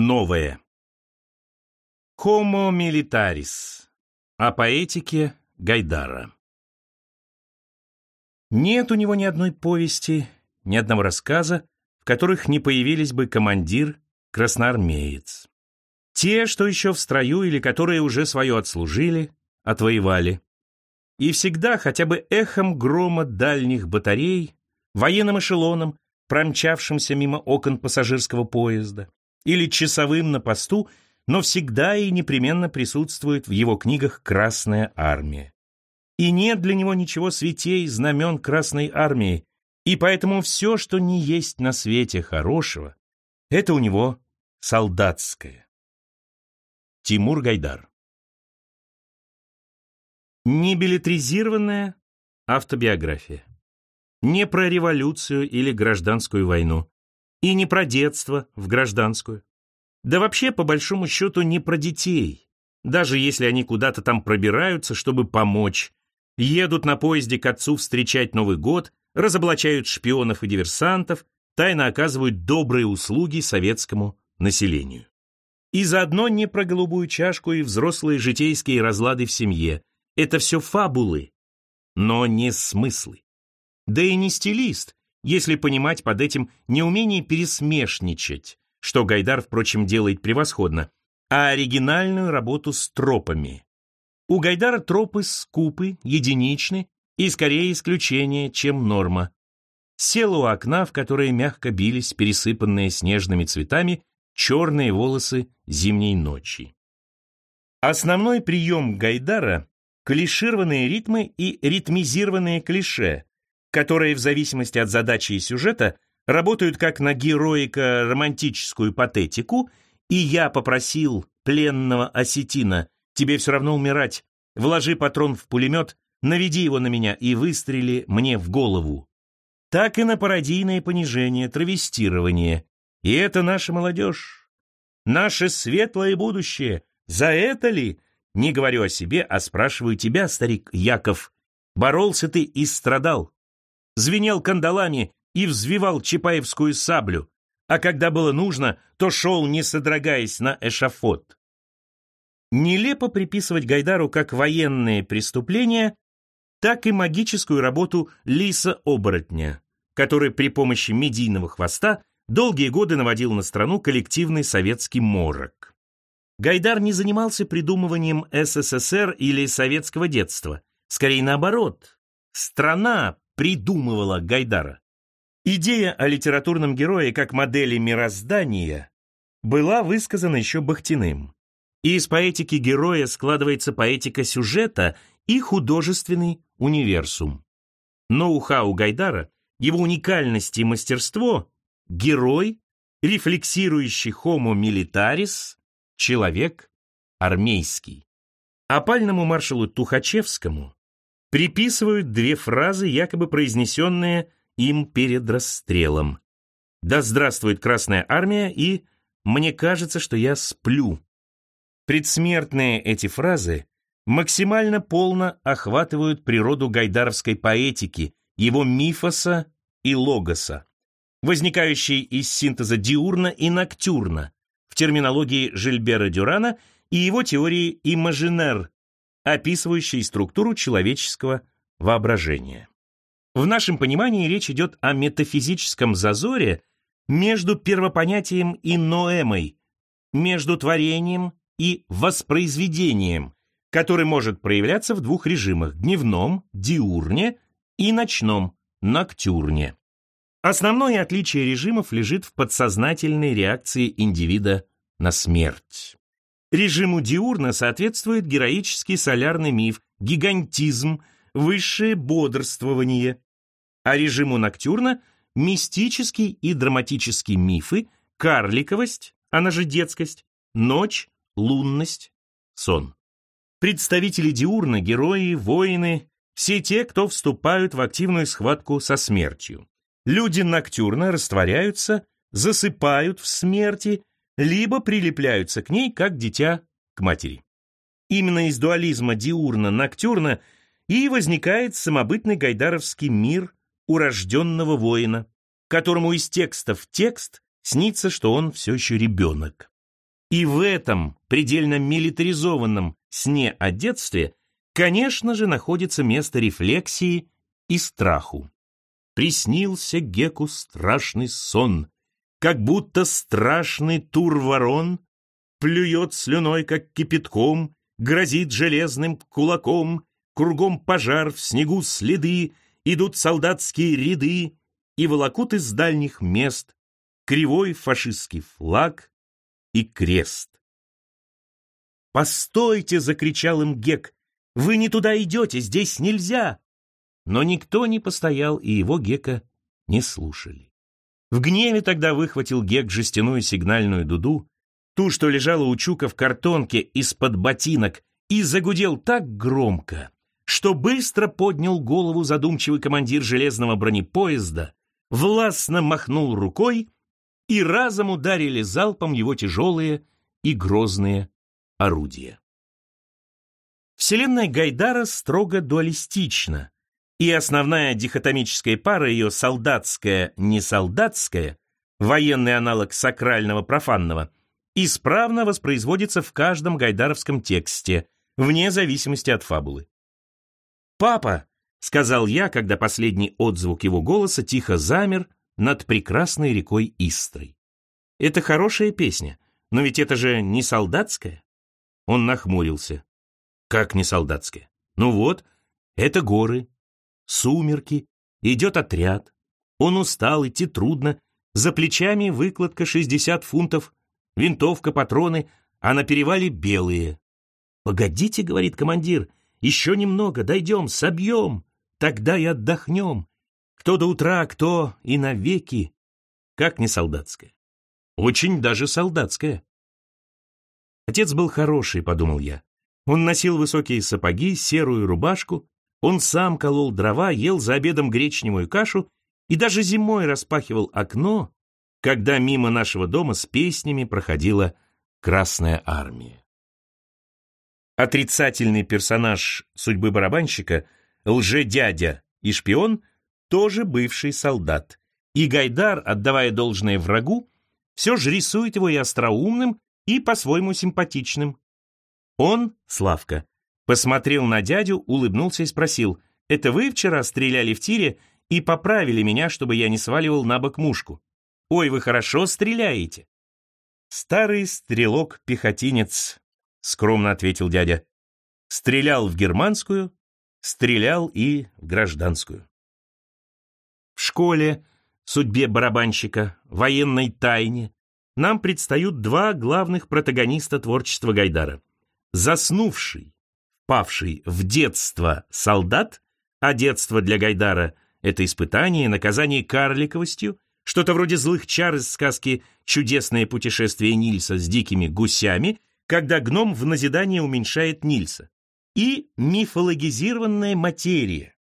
Новое. Homo militaris. О поэтике Гайдара. Нет у него ни одной повести, ни одного рассказа, в которых не появились бы командир, красноармеец. Те, что еще в строю или которые уже свое отслужили, отвоевали. И всегда хотя бы эхом грома дальних батарей, военным эшелоном, промчавшимся мимо окон пассажирского поезда, или часовым на посту, но всегда и непременно присутствует в его книгах Красная Армия. И нет для него ничего святей знамен Красной Армии, и поэтому все, что не есть на свете хорошего, это у него солдатское. Тимур Гайдар Не билетризированная автобиография. Не про революцию или гражданскую войну. И не про детство в гражданскую. Да вообще, по большому счету, не про детей. Даже если они куда-то там пробираются, чтобы помочь. Едут на поезде к отцу встречать Новый год, разоблачают шпионов и диверсантов, тайно оказывают добрые услуги советскому населению. И заодно не про голубую чашку и взрослые житейские разлады в семье. Это все фабулы, но не смыслы. Да и не стилист, если понимать под этим неумение пересмешничать, что Гайдар, впрочем, делает превосходно, а оригинальную работу с тропами. У Гайдара тропы скупы, единичны и скорее исключение, чем норма. Сел у окна, в которое мягко бились пересыпанные снежными цветами черные волосы зимней ночи. Основной прием Гайдара – клишированные ритмы и ритмизированные клише, которые в зависимости от задачи и сюжета работают как на героико-романтическую патетику, и я попросил пленного осетина, тебе все равно умирать, вложи патрон в пулемет, наведи его на меня и выстрели мне в голову. Так и на пародийное понижение, травестирование. И это наша молодежь. Наше светлое будущее. За это ли? Не говорю о себе, а спрашиваю тебя, старик Яков. Боролся ты и страдал звенел кандалами и взвивал чапаевскую саблю, а когда было нужно, то шел, не содрогаясь, на эшафот. Нелепо приписывать Гайдару как военные преступления, так и магическую работу лиса-оборотня, который при помощи медийного хвоста долгие годы наводил на страну коллективный советский морок. Гайдар не занимался придумыванием СССР или советского детства, скорее наоборот. Страна придумывала Гайдара. Идея о литературном герое как модели мироздания была высказана еще Бахтиным. И из поэтики героя складывается поэтика сюжета и художественный универсум. Ноу-хау Гайдара, его уникальность и мастерство – герой, рефлексирующий homo militaris, человек армейский. Опальному маршалу Тухачевскому приписывают две фразы, якобы произнесенные им перед расстрелом. «Да здравствует Красная Армия» и «Мне кажется, что я сплю». Предсмертные эти фразы максимально полно охватывают природу гайдаровской поэтики, его мифоса и логоса, возникающей из синтеза диурна и ноктюрна в терминологии Жильбера Дюрана и его теории имажинер, описывающей структуру человеческого воображения. В нашем понимании речь идет о метафизическом зазоре между первопонятием и ноэмой, между творением и воспроизведением, который может проявляться в двух режимах – дневном, диурне и ночном, ноктюрне. Основное отличие режимов лежит в подсознательной реакции индивида на смерть. Режиму диурна соответствует героический солярный миф, гигантизм, высшее бодрствование, а режиму ноктюрна – мистический и драматический мифы, карликовость, она же детскость, ночь, лунность, сон. Представители диурна, герои, воины – все те, кто вступают в активную схватку со смертью. Люди ноктюрна растворяются, засыпают в смерти либо прилепляются к ней, как дитя к матери. Именно из дуализма диурна-ноктюрна и возникает самобытный гайдаровский мир урожденного воина, которому из текста в текст снится, что он все еще ребенок. И в этом предельно милитаризованном сне о детстве, конечно же, находится место рефлексии и страху. Приснился Геку страшный сон, как будто страшный тур-ворон плюет слюной, как кипятком, грозит железным кулаком, кругом пожар, в снегу следы, идут солдатские ряды и волокут из дальних мест кривой фашистский флаг и крест. «Постойте!» — закричал им Гек. «Вы не туда идете, здесь нельзя!» Но никто не постоял, и его Гека не слушали. В гневе тогда выхватил Гек жестяную сигнальную дуду, ту, что лежала у Чука в картонке из-под ботинок, и загудел так громко, что быстро поднял голову задумчивый командир железного бронепоезда, властно махнул рукой, и разом ударили залпом его тяжелые и грозные орудия. Вселенная Гайдара строго дуалистична, и основная дихотомическая пара ее солдатская-несолдатская, военный аналог сакрального-профанного, исправно воспроизводится в каждом гайдаровском тексте, вне зависимости от фабулы. «Папа!» — сказал я, когда последний отзвук его голоса тихо замер над прекрасной рекой Истрой. «Это хорошая песня, но ведь это же не солдатская?» Он нахмурился. «Как не солдатская? Ну вот, это горы, сумерки, идет отряд. Он устал, идти трудно, за плечами выкладка 60 фунтов, винтовка, патроны, а на перевале белые. «Погодите», — говорит командир, — «еще немного, дойдем, собьем, тогда и отдохнем. Кто до утра, кто и навеки. Как не солдатская? Очень даже солдатская». Отец был хороший, подумал я. Он носил высокие сапоги, серую рубашку, он сам колол дрова, ел за обедом гречневую кашу и даже зимой распахивал окно, когда мимо нашего дома с песнями проходила Красная Армия. Отрицательный персонаж судьбы барабанщика, лже-дядя и шпион, тоже бывший солдат. И Гайдар, отдавая должное врагу, все же рисует его и остроумным, и по-своему симпатичным. Он, Славка, посмотрел на дядю, улыбнулся и спросил, «Это вы вчера стреляли в тире и поправили меня, чтобы я не сваливал на бок мушку? Ой, вы хорошо стреляете!» «Старый стрелок-пехотинец», — скромно ответил дядя. «Стрелял в германскую, стрелял и в гражданскую». В школе, судьбе барабанщика, военной тайне нам предстают два главных протагониста творчества Гайдара. Заснувший, павший в детство солдат, а детство для Гайдара — это испытание, наказание карликовостью, что-то вроде злых чар из сказки «Чудесное путешествие Нильса с дикими гусями», когда гном в назидание уменьшает Нильса. И мифологизированная материя.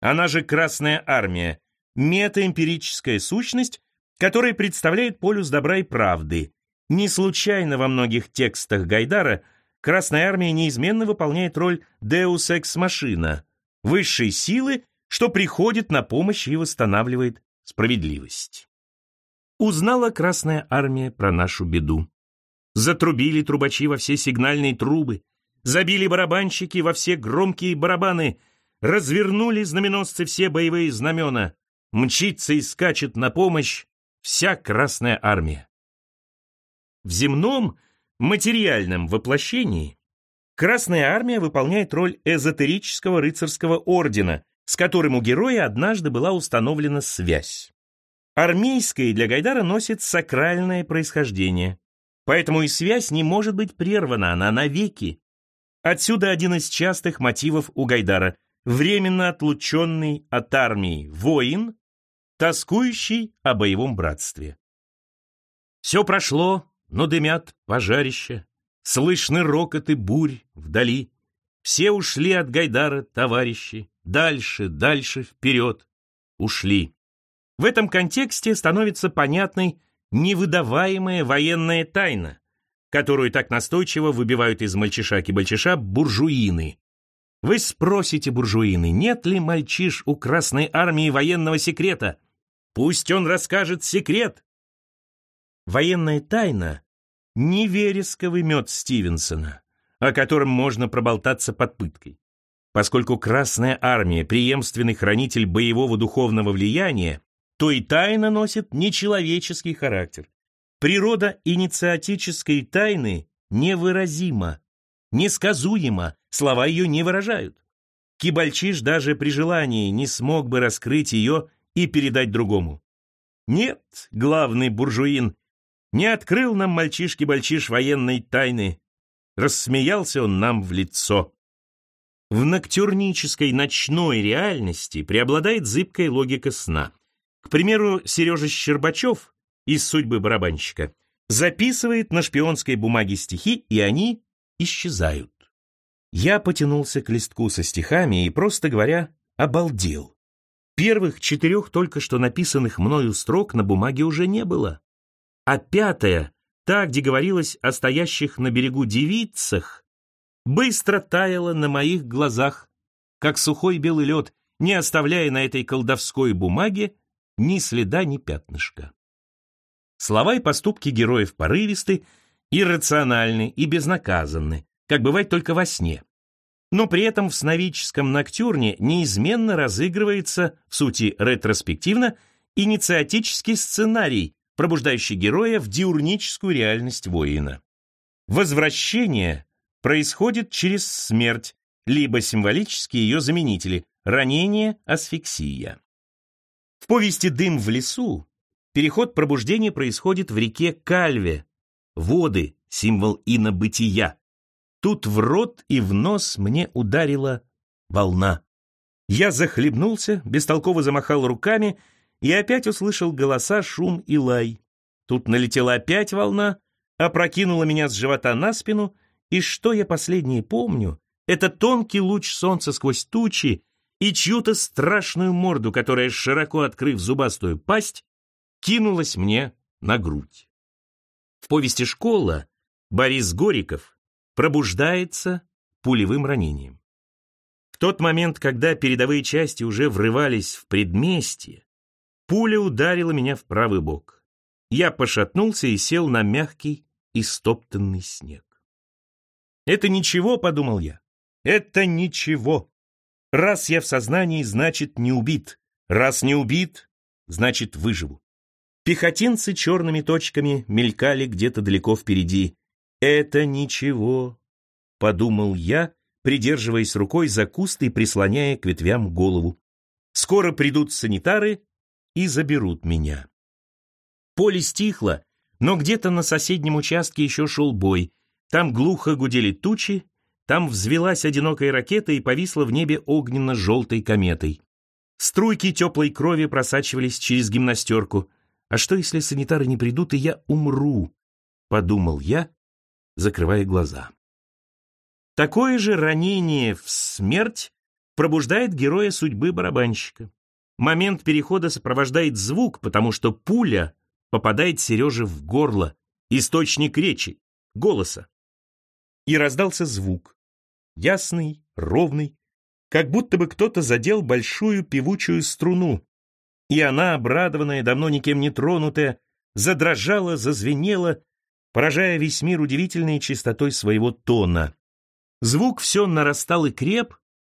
Она же Красная Армия, метаэмпирическая сущность, которая представляет полюс добра и правды. Не случайно во многих текстах Гайдара Красная Армия неизменно выполняет роль Deus Ex Machina, высшей силы, что приходит на помощь и восстанавливает справедливость. Узнала Красная Армия про нашу беду. Затрубили трубачи во все сигнальные трубы, забили барабанщики во все громкие барабаны, развернули знаменосцы все боевые знамена, мчится и скачет на помощь вся Красная Армия. В земном, материальном воплощении Красная Армия выполняет роль эзотерического рыцарского ордена, с которым у героя однажды была установлена связь. Армейское для Гайдара носит сакральное происхождение, поэтому и связь не может быть прервана, она навеки. Отсюда один из частых мотивов у Гайдара – временно отлученный от армии воин, тоскующий о боевом братстве. Все прошло, но дымят пожарища, слышны рокоты бурь вдали. Все ушли от Гайдара, товарищи, дальше, дальше, вперед, ушли. В этом контексте становится понятной невыдаваемая военная тайна, которую так настойчиво выбивают из мальчиша-кибальчиша буржуины. Вы спросите, буржуины, нет ли мальчиш у Красной Армии военного секрета? Пусть он расскажет секрет. Военная тайна не вересковый мед Стивенсона, о котором можно проболтаться под пыткой. Поскольку Красная Армия – преемственный хранитель боевого духовного влияния, то и тайна носит нечеловеческий характер. Природа инициатической тайны невыразима, несказуема, слова ее не выражают. Кибальчиш даже при желании не смог бы раскрыть ее и передать другому. Нет, главный буржуин, не открыл нам мальчишки-бальчиш военной тайны. Рассмеялся он нам в лицо. В ноктюрнической ночной реальности преобладает зыбкая логика сна. К примеру, Сережа Щербачев из «Судьбы барабанщика» записывает на шпионской бумаге стихи, и они исчезают. Я потянулся к листку со стихами и, просто говоря, обалдел. Первых четырех только что написанных мною строк на бумаге уже не было. А пятая, та, где говорилось о стоящих на берегу девицах, быстро таяла на моих глазах, как сухой белый лед, не оставляя на этой колдовской бумаге ни следа, ни пятнышка. Слова и поступки героев порывисты, иррациональны и безнаказанны, как бывает только во сне. Но при этом в сновидческом ноктюрне неизменно разыгрывается, в сути ретроспективно, инициатический сценарий, пробуждающий героя в диурническую реальность воина. Возвращение происходит через смерть, либо символические ее заменители – ранение, асфиксия. В повести «Дым в лесу» переход пробуждения происходит в реке Кальве, воды, символ инобытия. Тут в рот и в нос мне ударила волна. Я захлебнулся, бестолково замахал руками и опять услышал голоса, шум и лай. Тут налетела опять волна, опрокинула меня с живота на спину, и что я последнее помню, это тонкий луч солнца сквозь тучи и чью-то страшную морду, которая, широко открыв зубастую пасть, кинулась мне на грудь. В повести «Школа» Борис Гориков пробуждается пулевым ранением. В тот момент, когда передовые части уже врывались в предместье, пуля ударила меня в правый бок. Я пошатнулся и сел на мягкий и стоптанный снег. «Это ничего», — подумал я, — «это ничего. Раз я в сознании, значит, не убит. Раз не убит, значит, выживу». Пехотинцы черными точками мелькали где-то далеко впереди. «Это ничего», — подумал я, придерживаясь рукой за куст и прислоняя к ветвям голову. «Скоро придут санитары и заберут меня». Поле стихло, но где-то на соседнем участке еще шел бой. Там глухо гудели тучи, там взвелась одинокая ракета и повисла в небе огненно-желтой кометой. Струйки теплой крови просачивались через гимнастерку. А что, если санитары не придут, и я умру? Подумал я закрывая глаза. Такое же ранение в смерть пробуждает героя судьбы барабанщика. Момент перехода сопровождает звук, потому что пуля попадает Сереже в горло, источник речи, голоса. И раздался звук. Ясный, ровный, как будто бы кто-то задел большую певучую струну, и она, обрадованная, давно никем не тронутая, задрожала, зазвенела, поражая весь мир удивительной чистотой своего тона. Звук все нарастал и креп,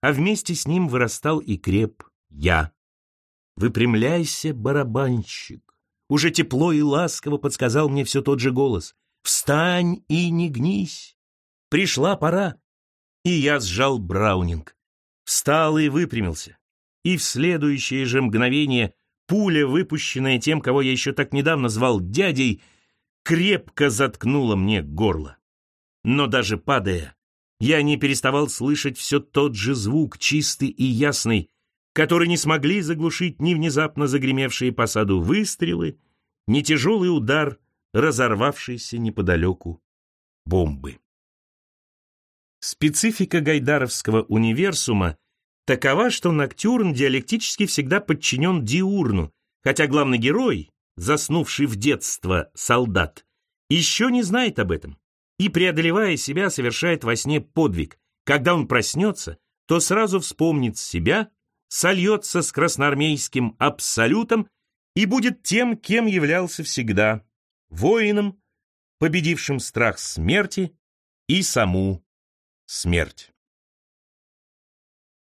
а вместе с ним вырастал и креп я. «Выпрямляйся, барабанщик!» Уже тепло и ласково подсказал мне все тот же голос. «Встань и не гнись! Пришла пора!» И я сжал Браунинг. Встал и выпрямился. И в следующее же мгновение пуля, выпущенная тем, кого я еще так недавно звал дядей, крепко заткнуло мне горло. Но даже падая, я не переставал слышать все тот же звук, чистый и ясный, который не смогли заглушить ни внезапно загремевшие по саду выстрелы, ни тяжелый удар, разорвавшийся неподалеку бомбы. Специфика гайдаровского универсума такова, что ноктюрн диалектически всегда подчинен диурну, хотя главный герой, заснувший в детство солдат, еще не знает об этом и, преодолевая себя, совершает во сне подвиг. Когда он проснется, то сразу вспомнит себя, сольется с красноармейским абсолютом и будет тем, кем являлся всегда – воином, победившим страх смерти и саму смерть.